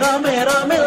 Rame, Rame,